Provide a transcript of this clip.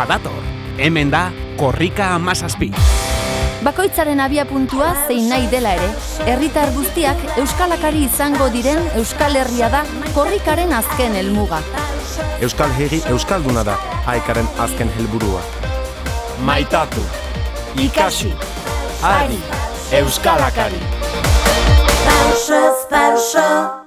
badator. Hemen da, korrika amazazpi. Bakoitzaren abia puntua zein nahi dela ere, herritar guztiak euskalakari izango diren Euskal Herria da korrikaren azken helmuga. Euskal Herri Euskalduna da haikaren azken helburua. Maitatu, ikasi, ari, Euskalakari. Pausoz pauso.